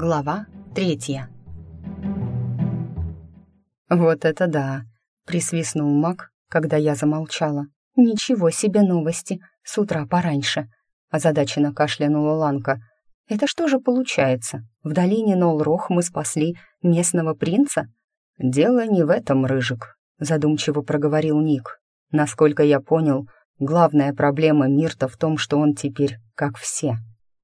Глава третья. «Вот это да!» — присвистнул маг, когда я замолчала. «Ничего себе новости! С утра пораньше!» — озадаченно кашлянула Ланка. «Это что же получается? В долине Нолрох мы спасли местного принца?» «Дело не в этом, Рыжик», — задумчиво проговорил Ник. «Насколько я понял, главная проблема Мирта в том, что он теперь как все.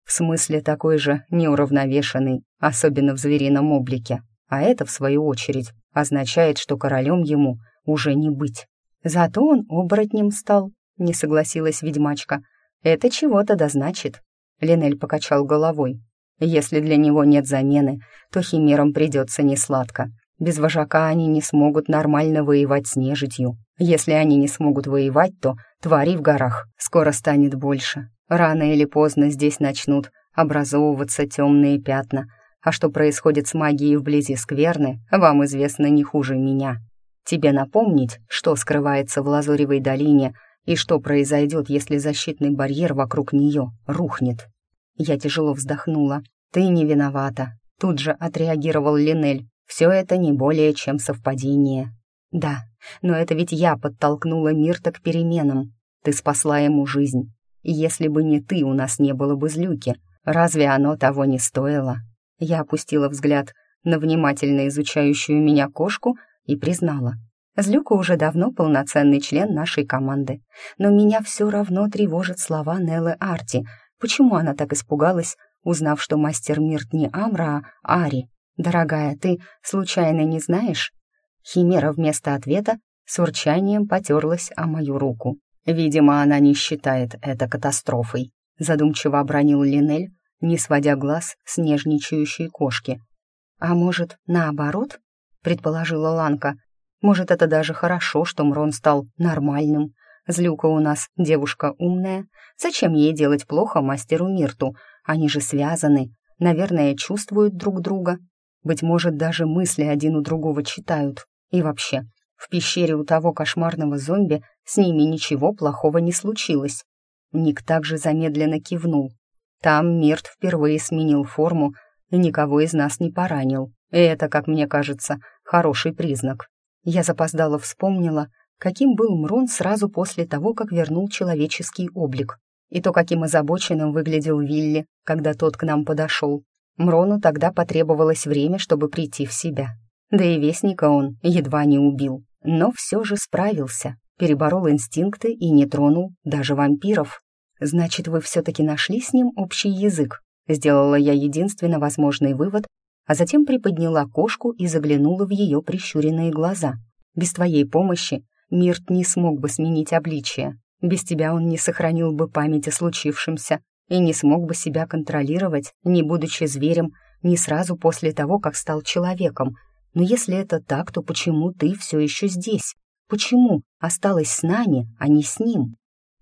В смысле такой же неуравновешенный, особенно в зверином облике. А это, в свою очередь, означает, что королем ему уже не быть. Зато он оборотнем стал, не согласилась ведьмачка. Это чего-то да значит. Линель покачал головой. Если для него нет замены, то химерам придется несладко. Без вожака они не смогут нормально воевать с нежитью. Если они не смогут воевать, то тварей в горах скоро станет больше. Рано или поздно здесь начнут образовываться темные пятна, а что происходит с магией вблизи скверны, вам известно не хуже меня. Тебе напомнить, что скрывается в Лазоревой долине и что произойдет, если защитный барьер вокруг нее рухнет. Я тяжело вздохнула. «Ты не виновата», — тут же отреагировал Линель. «Все это не более чем совпадение». «Да, но это ведь я подтолкнула Мирта к переменам. Ты спасла ему жизнь, если бы не ты, у нас не было бы злюки. Разве оно того не стоило? Я опустила взгляд на внимательно изучающую меня кошку и признала. Злюка уже давно полноценный член нашей команды, но меня все равно тревожат слова Неллы Арти. Почему она так испугалась, узнав, что мастер Мирт не Амра, а Ари? «Дорогая, ты случайно не знаешь?» Химера вместо ответа с урчанием потерлась о мою руку. «Видимо, она не считает это катастрофой», — задумчиво обронил Линель, не сводя глаз с нежничающей кошки. «А может, наоборот?» — предположила Ланка. «Может, это даже хорошо, что Мрон стал нормальным. Злюка у нас девушка умная. Зачем ей делать плохо мастеру Мирту? Они же связаны, наверное, чувствуют друг друга. Быть может, даже мысли один у другого читают. И вообще, в пещере у того кошмарного зомби с ними ничего плохого не случилось. Ник также замедленно кивнул. Там Мирт впервые сменил форму и никого из нас не поранил. И это, как мне кажется, хороший признак. Я запоздало вспомнила, каким был Мрон сразу после того, как вернул человеческий облик, и то, каким озабоченным выглядел Вилли, когда тот к нам подошел. Мрону тогда потребовалось время, чтобы прийти в себя. Да и Вестника он едва не убил, но все же справился, переборол инстинкты и не тронул даже вампиров. «Значит, вы все-таки нашли с ним общий язык?» Сделала я единственно возможный вывод, а затем приподняла кошку и заглянула в ее прищуренные глаза. «Без твоей помощи Мирт не смог бы сменить обличие. Без тебя он не сохранил бы память о случившемся и не смог бы себя контролировать, не будучи зверем, не сразу после того, как стал человеком, но если это так, то почему ты все еще здесь? Почему осталась с нами, а не с ним?»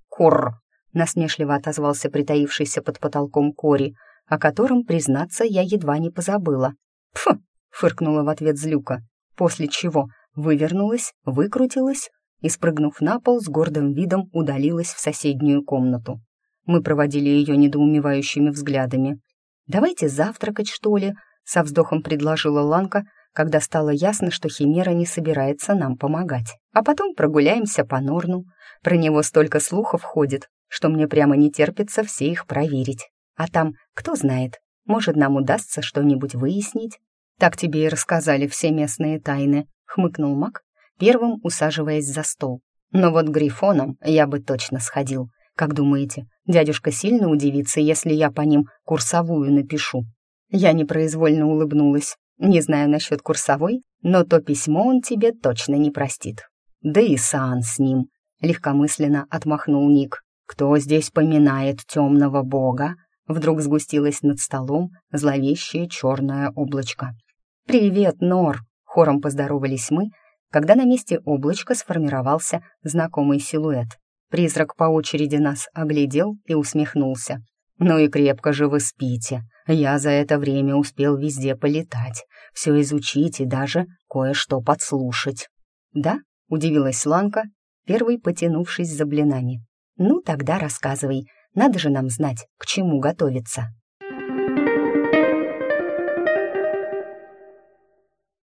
«Курр!» — насмешливо отозвался притаившийся под потолком Кори, о котором, признаться, я едва не позабыла. «Пф!» — фыркнула в ответ Злюка, после чего вывернулась, выкрутилась и, спрыгнув на пол, с гордым видом удалилась в соседнюю комнату. Мы проводили ее недоумевающими взглядами. «Давайте завтракать, что ли?» — со вздохом предложила Ланка, когда стало ясно, что Химера не собирается нам помогать. А потом прогуляемся по Норну. Про него столько слухов ходит, что мне прямо не терпится все их проверить. А там, кто знает, может, нам удастся что-нибудь выяснить. Так тебе и рассказали все местные тайны, хмыкнул Мак, первым усаживаясь за стол. Но вот Грифоном я бы точно сходил. Как думаете, дядюшка сильно удивится, если я по ним курсовую напишу? Я непроизвольно улыбнулась. Не знаю насчет курсовой, но то письмо он тебе точно не простит. Да и Сан с ним, легкомысленно отмахнул Ник. Кто здесь поминает темного бога? Вдруг сгустилось над столом зловещее черное облачко. «Привет, Нор!» — хором поздоровались мы, когда на месте облачка сформировался знакомый силуэт. Призрак по очереди нас оглядел и усмехнулся. «Ну и крепко же вы спите. Я за это время успел везде полетать, все изучить и даже кое-что подслушать». «Да?» — удивилась Ланка, первой потянувшись за блинами. «Ну, тогда рассказывай. Надо же нам знать, к чему готовиться».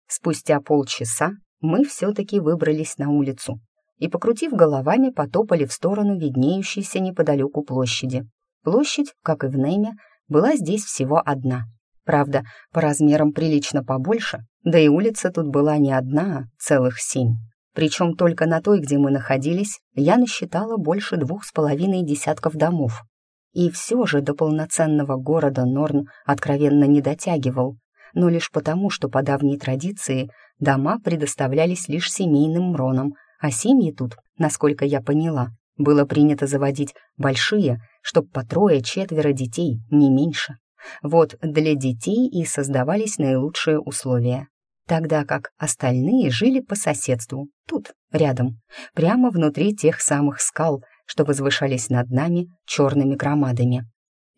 Спустя полчаса мы все-таки выбрались на улицу и, покрутив головами, потопали в сторону виднеющейся неподалеку площади. Площадь, как и в Неме, была здесь всего одна. Правда, по размерам прилично побольше, да и улица тут была не одна, а целых семь. Причем только на той, где мы находились, я насчитала больше двух с половиной десятков домов. И все же до полноценного города Норн откровенно не дотягивал, но лишь потому, что по давней традиции дома предоставлялись лишь семейным мронам, а семьи тут, насколько я поняла, было принято заводить большие, чтоб по трое-четверо детей, не меньше. Вот для детей и создавались наилучшие условия. Тогда как остальные жили по соседству, тут, рядом, прямо внутри тех самых скал, что возвышались над нами черными громадами.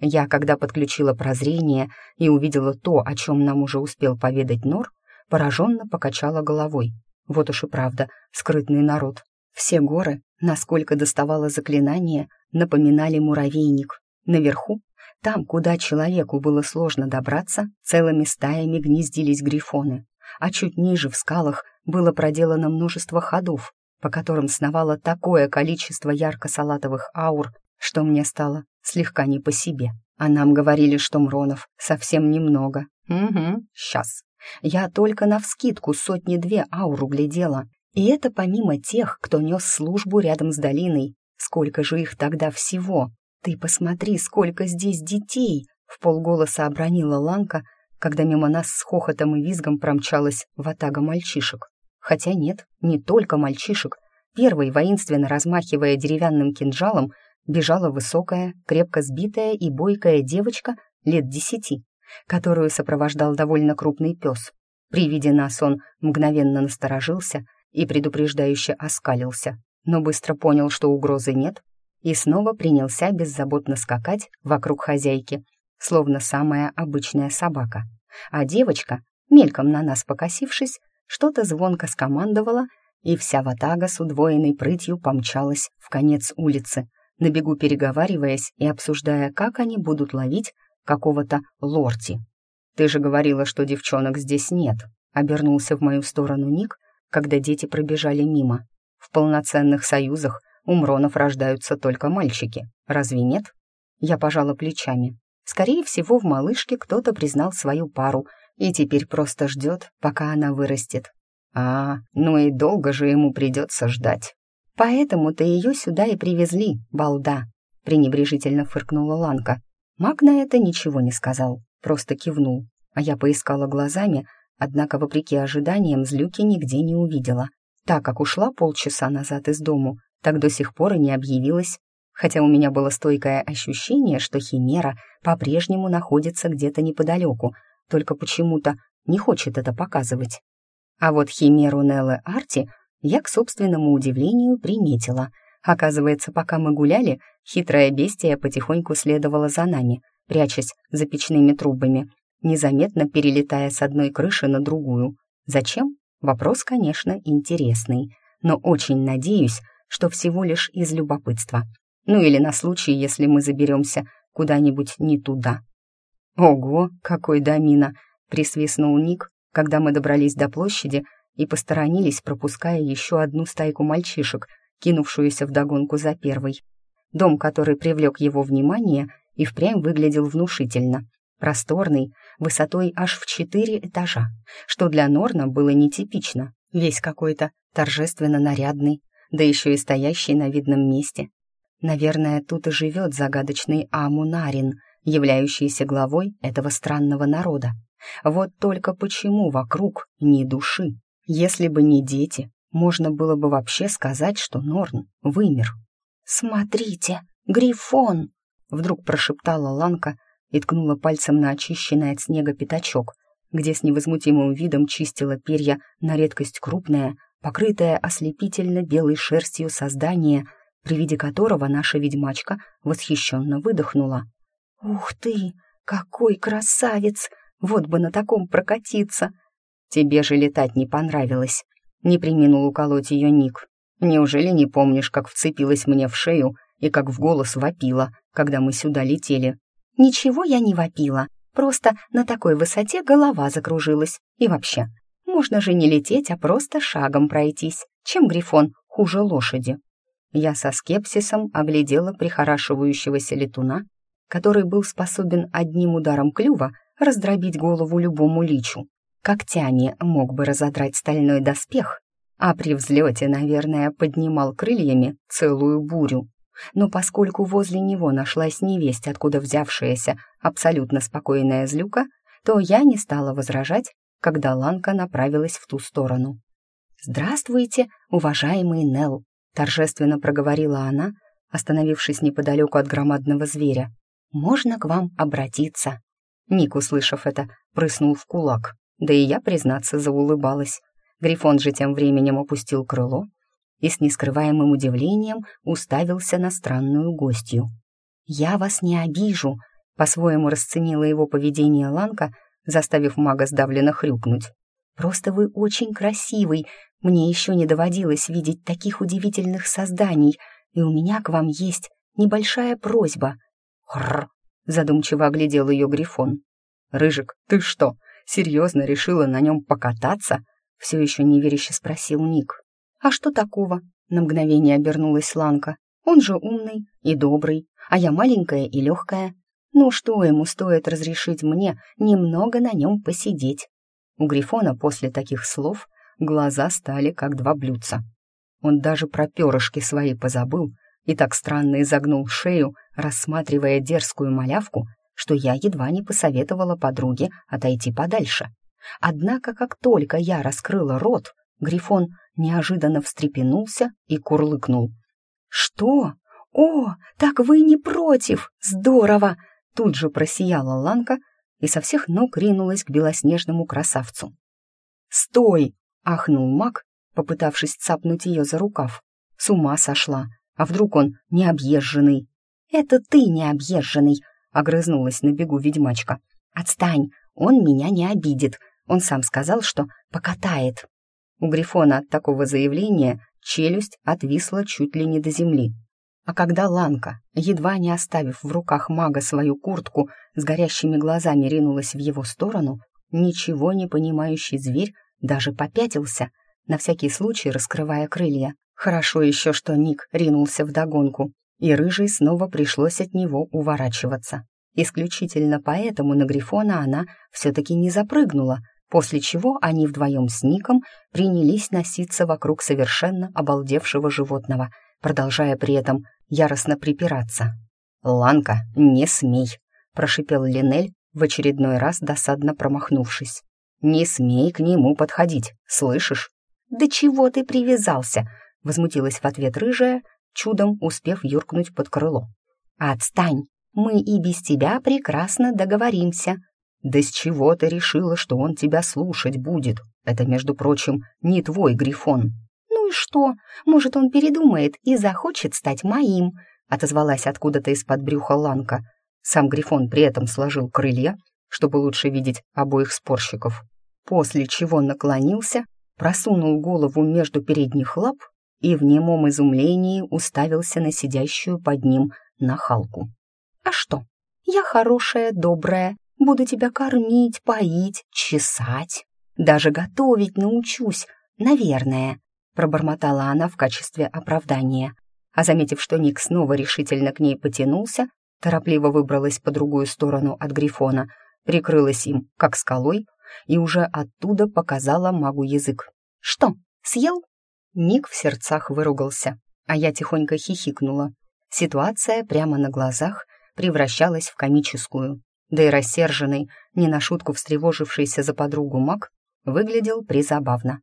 Я, когда подключила прозрение и увидела то, о чем нам уже успел поведать Нор, пораженно покачала головой. Вот уж и правда, скрытный народ. Все горы, насколько доставало заклинание, напоминали муравейник. Наверху, там, куда человеку было сложно добраться, целыми стаями гнездились грифоны, а чуть ниже в скалах было проделано множество ходов, по которым сновало такое количество ярко-салатовых аур, что мне стало слегка не по себе. А нам говорили, что мронов совсем немного. Угу, сейчас. Я только навскидку сотни-две ауру глядела, и это помимо тех, кто нес службу рядом с долиной. Сколько же их тогда всего? Ты посмотри, сколько здесь детей! В полголоса обронила Ланка, когда мимо нас с хохотом и визгом промчалась ватага мальчишек. Хотя нет, не только мальчишек. Первой, воинственно размахивая деревянным кинжалом, бежала высокая, крепко сбитая и бойкая девочка лет десяти, которую сопровождал довольно крупный пес. При виде нас он мгновенно насторожился и предупреждающе оскалился, но быстро понял, что угрозы нет, и снова принялся беззаботно скакать вокруг хозяйки, словно самая обычная собака. А девочка, мельком на нас покосившись, что-то звонко скомандовала, и вся ватага с удвоенной прытью помчалась в конец улицы, на бегу переговариваясь и обсуждая, как они будут ловить какого-то лорти. «Ты же говорила, что девчонок здесь нет», — обернулся в мою сторону Ник, когда дети пробежали мимо. «В полноценных союзах у Мронов рождаются только мальчики, разве нет?» Я пожала плечами. Скорее всего, в малышке кто-то признал свою пару и теперь просто ждет, пока она вырастет. А, ну и долго же ему придется ждать. Поэтому-то ее сюда и привезли, балда, пренебрежительно фыркнула Ланка. Маг на это ничего не сказал, просто кивнул. А я поискала глазами, однако, вопреки ожиданиям, злюки нигде не увидела. Так как ушла полчаса назад из дому, так до сих пор и не объявилась хотя у меня было стойкое ощущение, что Химера по-прежнему находится где-то неподалеку, только почему-то не хочет это показывать. А вот Химеру Неллы Арти я, к собственному удивлению, приметила. Оказывается, пока мы гуляли, хитрая бестия потихоньку следовала за нами, прячась за печными трубами, незаметно перелетая с одной крыши на другую. Зачем? Вопрос, конечно, интересный, но очень надеюсь, что всего лишь из любопытства. Ну или на случай, если мы заберемся куда-нибудь не туда. «Ого, какой домина!» — присвистнул Ник, когда мы добрались до площади и посторонились, пропуская еще одну стайку мальчишек, кинувшуюся вдогонку за первой. Дом, который привлек его внимание, и впрямь выглядел внушительно. Просторный, высотой аж в четыре этажа, что для Норна было нетипично. Весь какой-то торжественно нарядный, да еще и стоящий на видном месте. Наверное, тут и живет загадочный Амунарин, являющийся главой этого странного народа. Вот только почему вокруг ни души? Если бы не дети, можно было бы вообще сказать, что Норн вымер. «Смотрите, Грифон!» — вдруг прошептала Ланка и ткнула пальцем на очищенный от снега пятачок, где с невозмутимым видом чистила перья на редкость крупное, покрытое ослепительно белой шерстью создание — при виде которого наша ведьмачка восхищенно выдохнула. «Ух ты, какой красавец! Вот бы на таком прокатиться!» «Тебе же летать не понравилось», — не приминул уколоть ее Ник. «Неужели не помнишь, как вцепилась мне в шею и как в голос вопила, когда мы сюда летели?» «Ничего я не вопила, просто на такой высоте голова закружилась. И вообще, Можно же не лететь, а просто шагом пройтись. Чем Грифон хуже лошади? Я со скепсисом оглядела прихорашивающегося летуна, который был способен одним ударом клюва раздробить голову любому личу. Когтями мог бы разодрать стальной доспех, а при взлете, наверное, поднимал крыльями целую бурю. Но поскольку возле него нашлась невесть, откуда взявшаяся абсолютно спокойная злюка, то я не стала возражать, когда Ланка направилась в ту сторону. «Здравствуйте, уважаемый Нел», — торжественно проговорила она, остановившись неподалеку от громадного зверя. «Можно к вам обратиться?» Ник, услышав это, прыснул в кулак, да и я, признаться, заулыбалась. Грифон же тем временем опустил крыло и с нескрываемым удивлением уставился на странную гостью. «Я вас не обижу», — по-своему расценила его поведение Ланка, заставив мага сдавленно хрюкнуть. «Просто вы очень красивый, мне еще не доводилось видеть таких удивительных созданий, и у меня к вам есть небольшая просьба». «Хрррр», — задумчиво оглядел ее Грифон. «Рыжик, ты что, серьезно решила на нем покататься?» — все еще неверяще спросил Ник. «А что такого?» — на мгновение обернулась Ланка. «Он же умный и добрый, а я маленькая и легкая. Ну что ему стоит разрешить мне немного на нем посидеть?» У Грифона после таких слов глаза стали как два блюдца. Он даже про перышки свои позабыл и так странно изогнул шею, рассматривая дерзкую малявку, что я едва не посоветовала подруге отойти подальше. Однако, как только я раскрыла рот, Грифон неожиданно встрепенулся и курлыкнул. «Что? О, так вы не против! Здорово!» Тут же просияла Ланка и со всех ног ринулась к белоснежному красавцу. «Стой!» — ахнул маг, попытавшись цапнуть ее за рукав. С ума сошла. А вдруг он необъезженный? «Это ты необъезженный!» — огрызнулась на бегу ведьмачка. «Отстань! Он меня не обидит. Он сам сказал, что покатает». У Грифона от такого заявления челюсть отвисла чуть ли не до земли. А когда Ланка, едва не оставив в руках мага свою куртку, с горящими глазами ринулась в его сторону, ничего не понимающий зверь даже попятился, на всякий случай раскрывая крылья. Хорошо еще, что Ник ринулся вдогонку, и рыжий снова пришлось от него уворачиваться. Исключительно поэтому на Грифона она все-таки не запрыгнула, после чего они вдвоем с Ником принялись носиться вокруг совершенно обалдевшего животного, продолжая при этом яростно припираться. «Ланка, не смей!» — прошипел Линель, в очередной раз досадно промахнувшись. «Не смей к нему подходить, слышишь?» «Да чего ты привязался?» — возмутилась в ответ рыжая, чудом успев юркнуть под крыло. «Отстань! Мы и без тебя прекрасно договоримся!» «Да с чего ты решила, что он тебя слушать будет? Это, между прочим, не твой грифон». «Ну и что? Может, он передумает и захочет стать моим?» отозвалась откуда-то из-под брюха Ланка. Сам грифон при этом сложил крылья, чтобы лучше видеть обоих спорщиков, после чего наклонился, просунул голову между передних лап и в немом изумлении уставился на сидящую под ним нахалку. «А что? Я хорошая, добрая, Буду тебя кормить, поить, чесать. Даже готовить научусь, наверное», — пробормотала она в качестве оправдания. А заметив, что Ник снова решительно к ней потянулся, торопливо выбралась по другую сторону от Грифона, прикрылась им, как скалой, и уже оттуда показала магу язык. «Что, съел?» Ник в сердцах выругался, а я тихонько хихикнула. Ситуация прямо на глазах превращалась в комическую да и рассерженный, не на шутку встревожившийся за подругу маг, выглядел призабавно.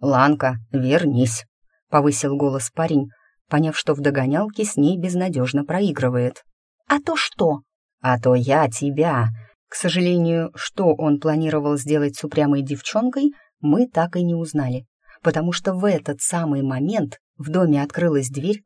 «Ланка, вернись!» — повысил голос парень, поняв, что в догонялке с ней безнадежно проигрывает. «А то что?» «А то я тебя!» К сожалению, что он планировал сделать с упрямой девчонкой, мы так и не узнали, потому что в этот самый момент в доме открылась дверь,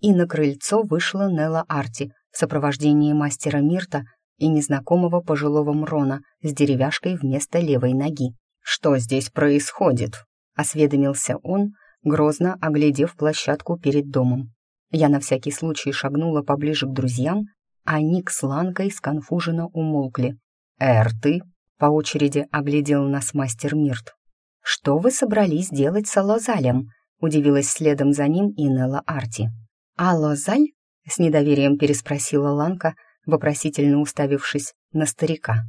и на крыльцо вышла Нелла Арти в сопровождении мастера Мирта и незнакомого пожилого Мрона с деревяшкой вместо левой ноги. «Что здесь происходит?» — осведомился он, грозно оглядев площадку перед домом. Я на всякий случай шагнула поближе к друзьям, а Ник с Ланкой сконфуженно умолкли. «Эр, ты?» — по очереди оглядел нас мастер Мирт. что вы собрались делать с Алозалем?» — удивилась следом за ним и Нелла Арти. «Алозаль?» — с недоверием переспросила Ланка, вопросительно уставившись на старика.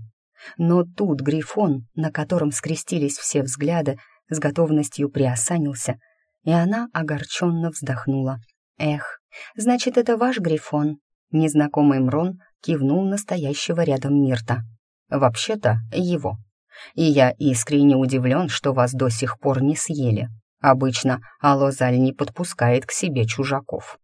Но тут Грифон, на котором скрестились все взгляды, с готовностью приосанился, и она огорченно вздохнула. «Эх, значит, это ваш Грифон?» Незнакомый Мрон кивнул настоящего рядом Мирта. «Вообще-то его. И я искренне удивлен, что вас до сих пор не съели. Обычно Алозаль не подпускает к себе чужаков».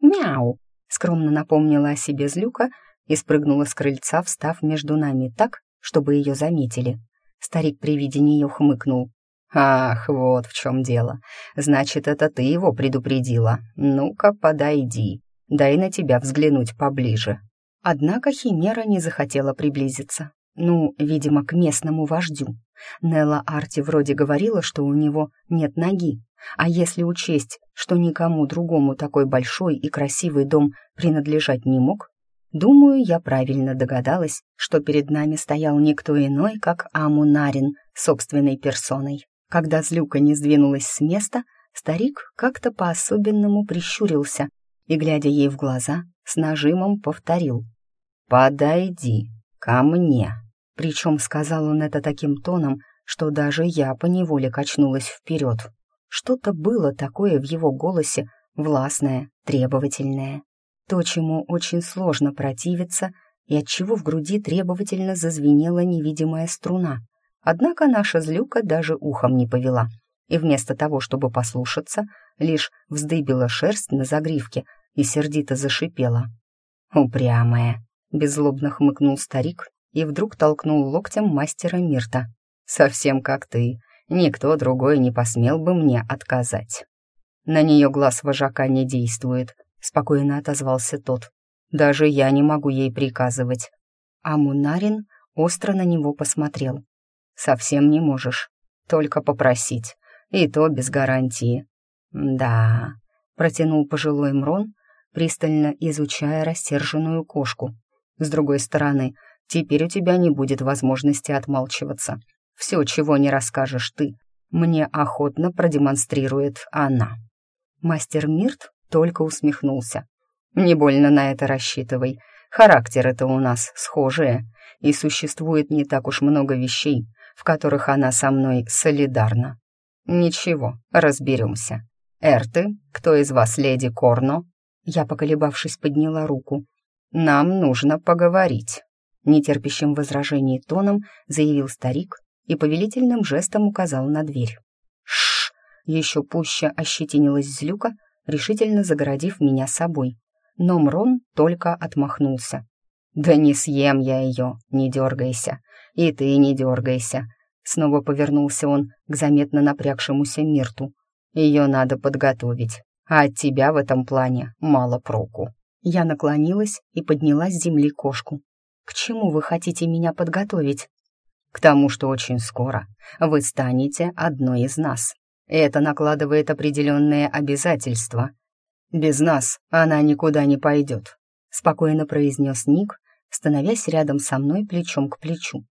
«Мяу!» — скромно напомнила о себе Злюка и спрыгнула с крыльца, встав между нами так, чтобы ее заметили. Старик при виде нее хмыкнул. «Ах, вот в чем дело. Значит, это ты его предупредила. Ну-ка, подойди. Дай на тебя взглянуть поближе». Однако Химера не захотела приблизиться. Ну, видимо, к местному вождю. Нелла Арти вроде говорила, что у него нет ноги. А если учесть, что никому другому такой большой и красивый дом принадлежать не мог, Думаю, я правильно догадалась, что перед нами стоял никто иной, как Амунарин собственной персоной. Когда злюка не сдвинулась с места, старик как-то по-особенному прищурился и, глядя ей в глаза, с нажимом повторил «Подойди ко мне». Причем сказал он это таким тоном, что даже я поневоле качнулась вперед. Что-то было такое в его голосе, властное, требовательное то, чему очень сложно противиться, и от чего в груди требовательно зазвенела невидимая струна. Однако наша злюка даже ухом не повела, и вместо того, чтобы послушаться, лишь вздыбила шерсть на загривке и сердито зашипела. «Упрямая!» — беззлобно хмыкнул старик и вдруг толкнул локтем мастера Мирта. «Совсем как ты. Никто другой не посмел бы мне отказать». На нее глаз вожака не действует, спокойно отозвался тот. «Даже я не могу ей приказывать». А Мунарин остро на него посмотрел. «Совсем не можешь. Только попросить. И то без гарантии». «Да», — протянул пожилой Мрон, пристально изучая рассерженную кошку. «С другой стороны, теперь у тебя не будет возможности отмалчиваться. Все, чего не расскажешь ты, мне охотно продемонстрирует она». Мастер Мирт только усмехнулся. «Не больно на это рассчитывай. Характеры-то у нас схожие, и существует не так уж много вещей, в которых она со мной солидарна. Ничего, разберемся. Эрты, кто из вас леди Корно?» Я, поколебавшись, подняла руку. «Нам нужно поговорить», — нетерпящим возражений тоном заявил старик и повелительным жестом указал на дверь. Шш! Еще пуще ощетинилась злюка, решительно загородив меня собой. Но Мрон только отмахнулся. «Да не съем я ее, не дергайся. И ты не дергайся». Снова повернулся он к заметно напрягшемуся Мирту. «Ее надо подготовить, а от тебя в этом плане мало проку». Я наклонилась и подняла с земли кошку. «К чему вы хотите меня подготовить?» «К тому, что очень скоро вы станете одной из нас», это накладывает определенные обязательства. Без нас она никуда не пойдет», — спокойно произнес Ник, становясь рядом со мной плечом к плечу.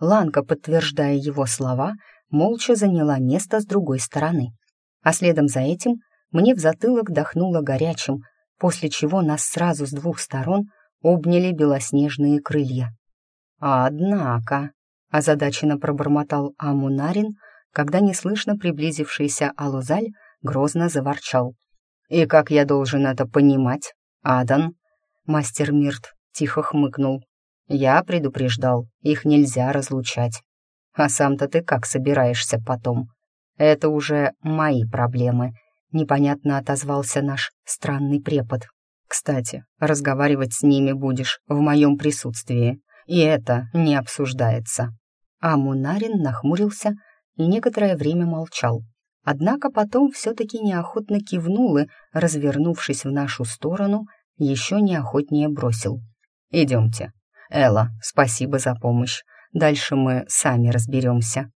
Ланка, подтверждая его слова, молча заняла место с другой стороны. А следом за этим мне в затылок дохнуло горячим, после чего нас сразу с двух сторон обняли белоснежные крылья. «Однако», — озадаченно пробормотал Амунарин, когда неслышно приблизившийся Алузаль грозно заворчал. «И как я должен это понимать, Адан?» Мастер Мирт тихо хмыкнул. «Я предупреждал, их нельзя разлучать. А сам-то ты как собираешься потом? Это уже мои проблемы», — непонятно отозвался наш странный препод. «Кстати, разговаривать с ними будешь в моем присутствии, и это не обсуждается». А Мунарин нахмурился, и некоторое время молчал. Однако потом все-таки неохотно кивнул и, развернувшись в нашу сторону, еще неохотнее бросил. «Идемте. Элла, спасибо за помощь. Дальше мы сами разберемся».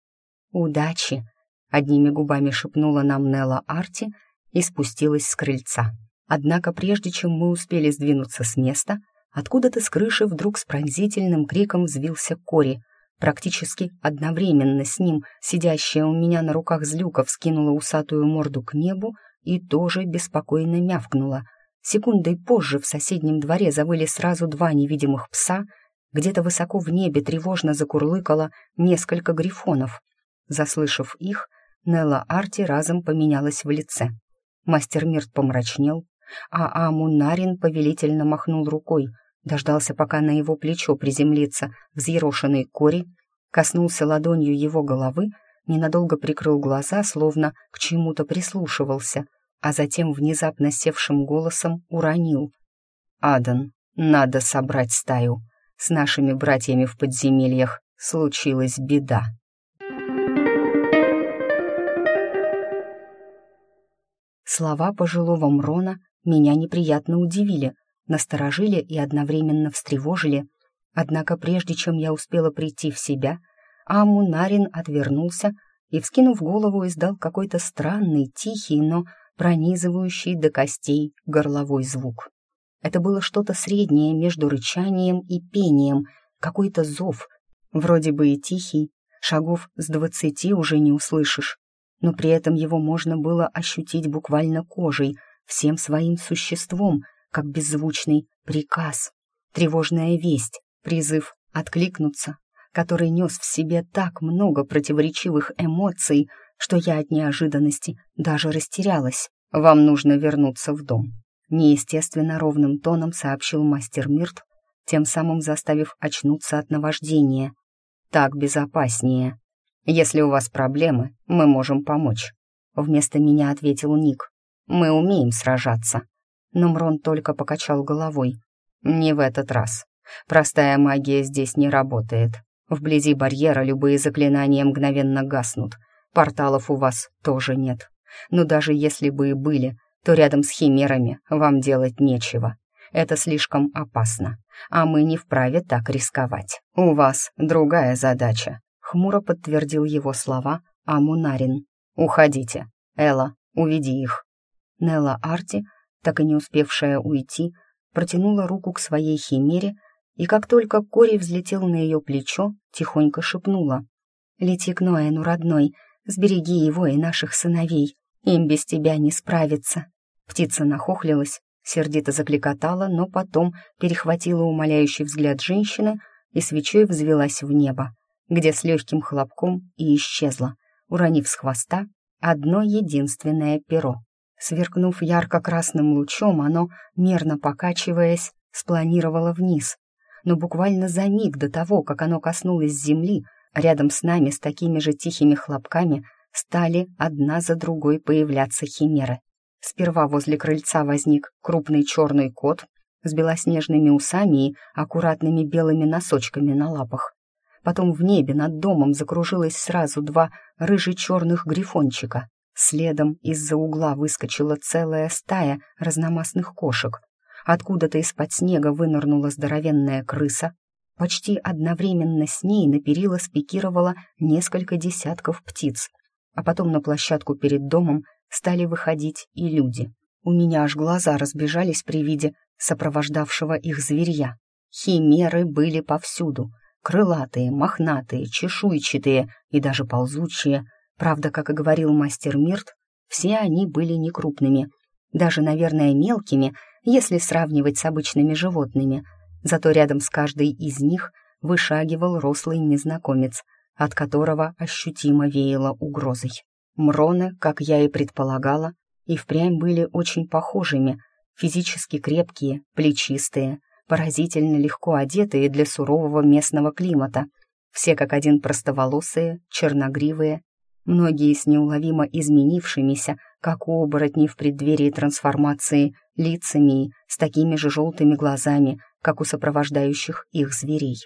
«Удачи!» — одними губами шепнула нам Нелла Арти и спустилась с крыльца. Однако прежде чем мы успели сдвинуться с места, откуда-то с крыши вдруг с пронзительным криком взвился Кори, Практически одновременно с ним сидящая у меня на руках злюка вскинула усатую морду к небу и тоже беспокойно мявкнула. Секундой позже в соседнем дворе завыли сразу два невидимых пса, где-то высоко в небе тревожно закурлыкало несколько грифонов. Заслышав их, Нелла Арти разом поменялась в лице. Мастер Мирт помрачнел, а Амунарин повелительно махнул рукой, дождался, пока на его плечо приземлится взъерошенный кори, коснулся ладонью его головы, ненадолго прикрыл глаза, словно к чему-то прислушивался, а затем внезапно севшим голосом уронил. «Адан, надо собрать стаю. С нашими братьями в подземельях случилась беда». Слова пожилого Мрона меня неприятно удивили, насторожили и одновременно встревожили. Однако прежде чем я успела прийти в себя, Амунарин отвернулся и, вскинув голову, издал какой-то странный, тихий, но пронизывающий до костей горловой звук. Это было что-то среднее между рычанием и пением, какой-то зов, вроде бы и тихий, шагов с двадцати уже не услышишь, но при этом его можно было ощутить буквально кожей, всем своим существом, как беззвучный приказ, тревожная весть, призыв откликнуться, который нес в себе так много противоречивых эмоций, что я от неожиданности даже растерялась. «Вам нужно вернуться в дом», — неестественно ровным тоном сообщил мастер Мирт, тем самым заставив очнуться от наваждения. «Так безопаснее. Если у вас проблемы, мы можем помочь», — вместо меня ответил Ник. «Мы умеем сражаться». Но Мрон только покачал головой. «Не в этот раз. Простая магия здесь не работает. Вблизи барьера любые заклинания мгновенно гаснут. Порталов у вас тоже нет. Но даже если бы и были, то рядом с химерами вам делать нечего. Это слишком опасно, а мы не вправе так рисковать. У вас другая задача», — хмуро подтвердил его слова Амунарин. «Уходите. Элла, уведи их». Нелла Арти, так и не успевшая уйти, протянула руку к своей химере и как только Кори взлетел на ее плечо, тихонько шепнула. «Лети к Ноэну, родной, сбереги его и наших сыновей, им без тебя не справиться». Птица нахохлилась, сердито закликотала, но потом перехватила умоляющий взгляд женщины и свечой взвелась в небо, где с легким хлопком и исчезла, уронив с хвоста одно единственное перо. Сверкнув ярко-красным лучом, оно, мерно покачиваясь, спланировало вниз, но буквально за миг до того, как оно коснулось земли, рядом с нами с такими же тихими хлопками стали одна за другой появляться химеры. Сперва возле крыльца возник крупный черный кот с белоснежными усами и аккуратными белыми носочками на лапах. Потом в небе над домом закружилось сразу два рыже-черных грифончика. Следом из-за угла выскочила целая стая разномастных кошек, Откуда-то из-под снега вынырнула здоровенная крыса. Почти одновременно с ней на перила спикировало несколько десятков птиц. А потом на площадку перед домом стали выходить и люди. У меня аж глаза разбежались при виде сопровождавшего их зверья. Химеры были повсюду. Крылатые, мохнатые, чешуйчатые и даже ползучие. Правда, как и говорил мастер Мирт, все они были некрупными. Даже, наверное, мелкими — если сравнивать с обычными животными. Зато рядом с каждой из них вышагивал рослый незнакомец, от которого ощутимо веяло угрозой. Мроны, как я и предполагала, и впрямь были очень похожими, физически крепкие, плечистые, поразительно легко одетые для сурового местного климата, все как один простоволосые, черногривые, многие с неуловимо изменившимися, как у оборотней в преддверии трансформации, лицами с такими же желтыми глазами, как у сопровождающих их зверей.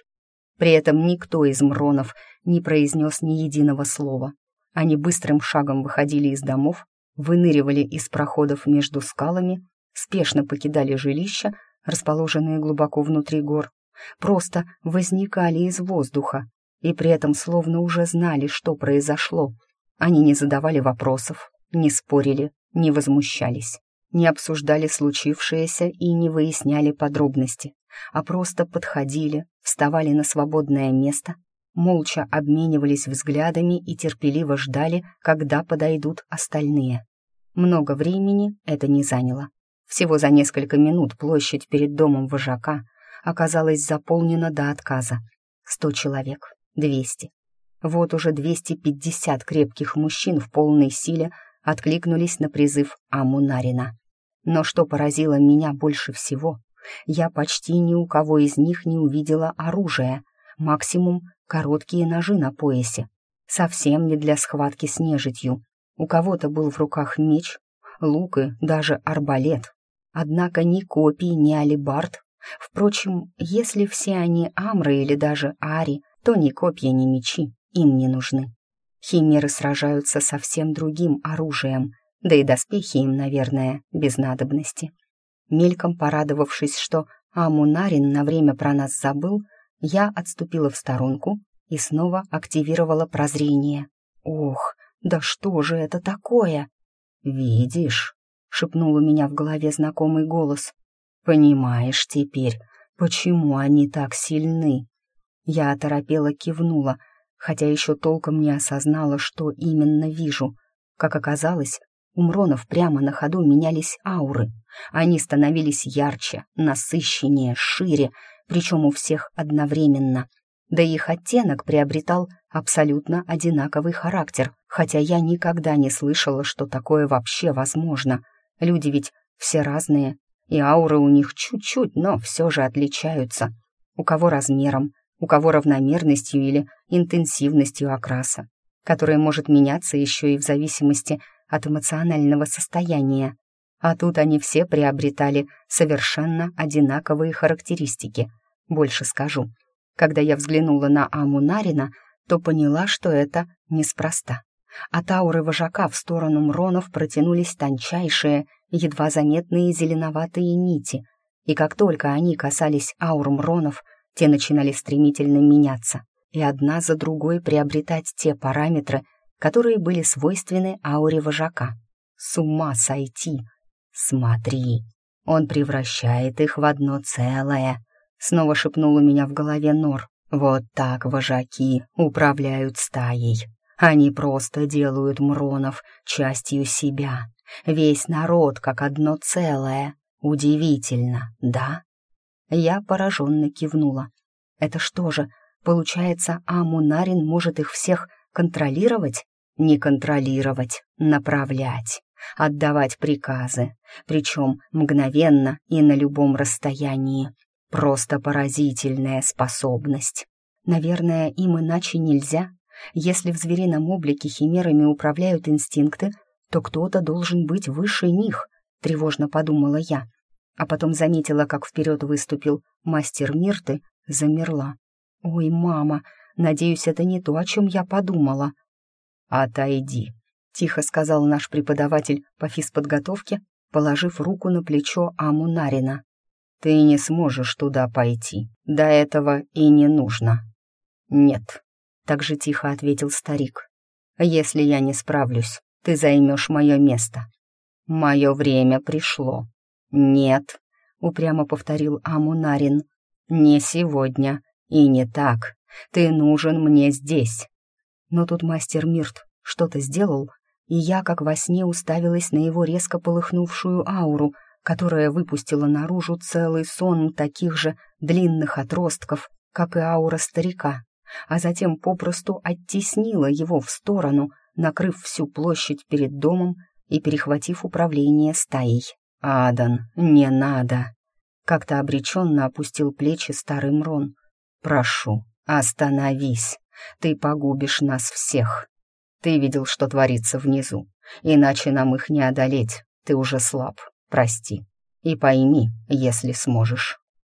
При этом никто из мронов не произнес ни единого слова. Они быстрым шагом выходили из домов, выныривали из проходов между скалами, спешно покидали жилища, расположенные глубоко внутри гор, просто возникали из воздуха и при этом словно уже знали, что произошло. Они не задавали вопросов, не спорили, не возмущались не обсуждали случившееся и не выясняли подробности, а просто подходили, вставали на свободное место, молча обменивались взглядами и терпеливо ждали, когда подойдут остальные. Много времени это не заняло. Всего за несколько минут площадь перед домом вожака оказалась заполнена до отказа. Сто человек, двести. Вот уже 250 крепких мужчин в полной силе откликнулись на призыв Амунарина. Но что поразило меня больше всего, я почти ни у кого из них не увидела оружия, максимум короткие ножи на поясе. Совсем не для схватки с нежитью. У кого-то был в руках меч, лук и даже арбалет. Однако ни копий, ни алибард. Впрочем, если все они амры или даже ари, то ни копья, ни мечи им не нужны. Химеры сражаются совсем другим оружием, да и доспехи им, наверное, без надобности. Мельком порадовавшись, что Амунарин на время про нас забыл, я отступила в сторонку и снова активировала прозрение. «Ох, да что же это такое?» «Видишь», — шепнул у меня в голове знакомый голос. «Понимаешь теперь, почему они так сильны?» Я оторопела кивнула, хотя еще толком не осознала, что именно вижу. Как оказалось, у Мронов прямо на ходу менялись ауры. Они становились ярче, насыщеннее, шире, причем у всех одновременно. Да их оттенок приобретал абсолютно одинаковый характер, хотя я никогда не слышала, что такое вообще возможно. Люди ведь все разные, и ауры у них чуть-чуть, но все же отличаются. У кого размером, у кого равномерностью или интенсивностью окраса, которая может меняться еще и в зависимости от эмоционального состояния. А тут они все приобретали совершенно одинаковые характеристики. Больше скажу. Когда я взглянула на Аму Нарина, то поняла, что это неспроста. От ауры вожака в сторону Мронов протянулись тончайшие, едва заметные зеленоватые нити, и как только они касались аур Мронов, те начинали стремительно меняться и одна за другой приобретать те параметры, которые были свойственны ауре вожака. С ума сойти! Смотри, он превращает их в одно целое. Снова шепнул у меня в голове Нор. Вот так вожаки управляют стаей. Они просто делают Мронов частью себя. Весь народ как одно целое. Удивительно, да? Я пораженно кивнула. Это что же, получается, Амунарин может их всех контролировать? Не контролировать, направлять, отдавать приказы, причем мгновенно и на любом расстоянии. Просто поразительная способность. Наверное, им иначе нельзя. Если в зверином облике химерами управляют инстинкты, то кто-то должен быть выше них, тревожно подумала я. А потом заметила, как вперед выступил мастер Мирты, замерла. «Ой, мама, надеюсь, это не то, о чем я подумала». «Отойди», — тихо сказал наш преподаватель по физподготовке, положив руку на плечо Аму Нарина. «Ты не сможешь туда пойти. До этого и не нужно». «Нет», — так же тихо ответил старик. «Если я не справлюсь, ты займешь мое место». «Мое время пришло». «Нет», — упрямо повторил Аму Нарин. «Не сегодня и не так. Ты нужен мне здесь». Но тут мастер Мирт что-то сделал, и я, как во сне, уставилась на его резко полыхнувшую ауру, которая выпустила наружу целый сон таких же длинных отростков, как и аура старика, а затем попросту оттеснила его в сторону, накрыв всю площадь перед домом и перехватив управление стаей. «Адан, не надо!» Как-то обреченно опустил плечи старый Мрон. «Прошу, остановись, ты погубишь нас всех. Ты видел, что творится внизу, иначе нам их не одолеть, ты уже слаб, прости. И пойми, если сможешь».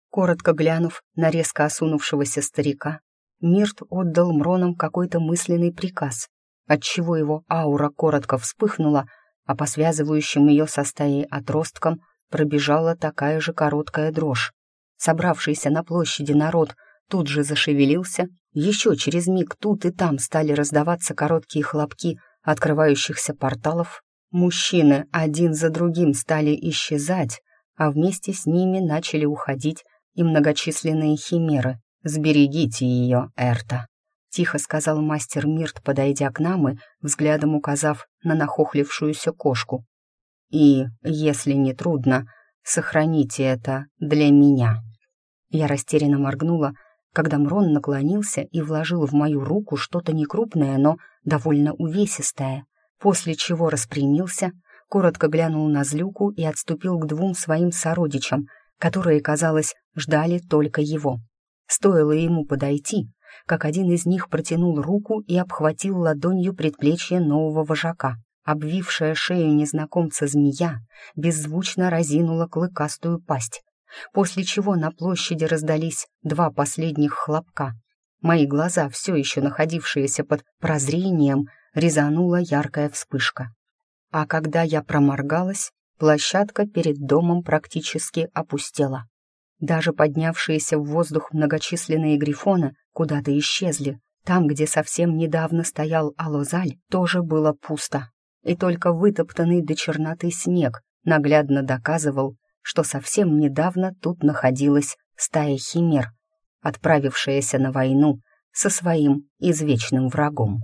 Коротко глянув на резко осунувшегося старика, Мирт отдал Мронам какой-то мысленный приказ, отчего его аура коротко вспыхнула, а по связывающим ее со стаей отросткам пробежала такая же короткая дрожь. Собравшийся на площади народ тут же зашевелился, еще через миг тут и там стали раздаваться короткие хлопки открывающихся порталов, мужчины один за другим стали исчезать, а вместе с ними начали уходить и многочисленные химеры. «Сберегите ее, Эрта», — тихо сказал мастер Мирт, подойдя к нам и взглядом указав на нахохлившуюся кошку. «И, если не трудно, сохраните это для меня». Я растерянно моргнула, когда Мрон наклонился и вложил в мою руку что-то некрупное, но довольно увесистое, после чего распрямился, коротко глянул на злюку и отступил к двум своим сородичам, которые, казалось, ждали только его. Стоило ему подойти, как один из них протянул руку и обхватил ладонью предплечье нового вожака. Обвившая шею незнакомца змея беззвучно разинула клыкастую пасть, после чего на площади раздались два последних хлопка. Мои глаза, все еще находившиеся под прозрением, резанула яркая вспышка. А когда я проморгалась, площадка перед домом практически опустела. Даже поднявшиеся в воздух многочисленные грифоны куда-то исчезли. Там, где совсем недавно стоял Алозаль, тоже было пусто. И только вытоптанный до черноты снег наглядно доказывал, что совсем недавно тут находилась стая химер, отправившаяся на войну со своим извечным врагом.